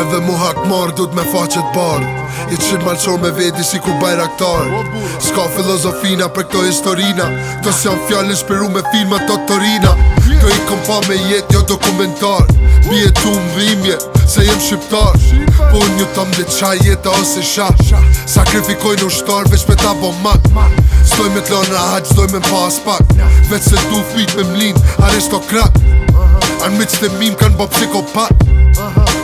Edhe mu hak marrë dhut me faqet barë I të shqip malqor me veti si kur bajra Ska filozofina për këto historina Këto s'jam fjallin shpiru me firma të të rina Këto i kom fa me jetë, jo dokumentar Bje tu më vimje se jem shqiptar Po një tam dhe qaj ose sha Sakrifikoj në ushtar veç me ta bom mat Stoj me t'lon në haq, stoj me më pas pak Vec se du fit me mlin, aristokrat Anë mitës të mim kanë bo psikopat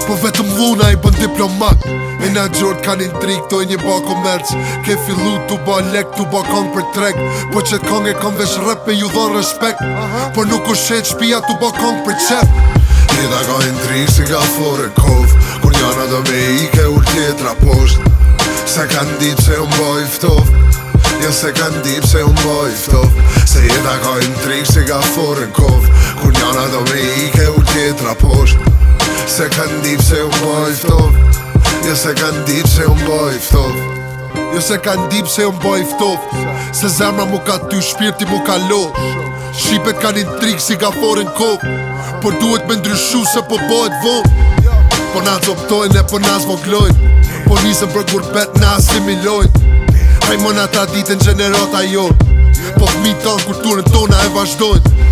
Po vetëm luna i bën diplomat E na gjord ka një trik, e një ba komerç Ke fillu tu ba lek, tu ba kong për treg Po qëtë kong e kong vesh rëp me ju dhon respekt Po nuk u shet shpia tu ba kong për qep Një da ka një si ka fore kov Kur njana do me i ke ur tjetra posht Se ka në ditë që unë boj ftof Ja jo, se ka në ditë që unë boj ftof Se jeta ka një si ka fore kov Kur njana do me i ke ur tjetra posht Se kan dip se un boj ftof Jo se kan dip se un boj ftof Jo se kan dip se un boj ftof Se zemra mu ka ty shpirti mu ka lo Shqipet kan intrik si ka forin kop Por duhet me ndryshu se po bojt vop Po na coptojn e po na zvoglojn Po nisën për kur bet na si milojn Hajmona ditën gjenerota jo Po thmi ton kulturën tona e vazhdojn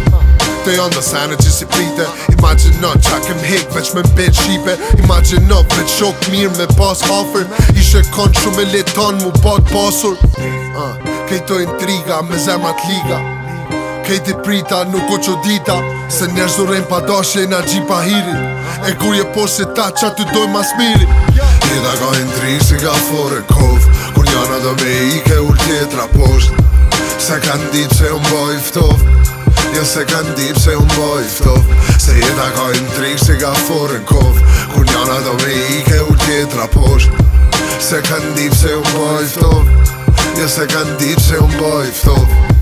Të janë në që si prite Imagine në që akim hek veç me mbe shipe Imagine në vre të shok mirë me pas hafer Ishe kon shumë e leton mu pot pasur uh, Kejto intriga me zemat liga Kejti prita nuk o qo dita Se njerë zurem pa dashe e gjipa hirin E kur je posh se ta qa të doj mas mirin Njëta ka intrigë si ka fore kov Kur njëna do me i ke ull tjetra posht Se kanë ditë që unë boj i Një se këndi pse unë bojfto po Se jetë në kojën trikë, se ka forën kofë Ku njëna do me ike u tjetra poshtë Se këndi pse unë bojfto po Një se këndi pse unë bojfto po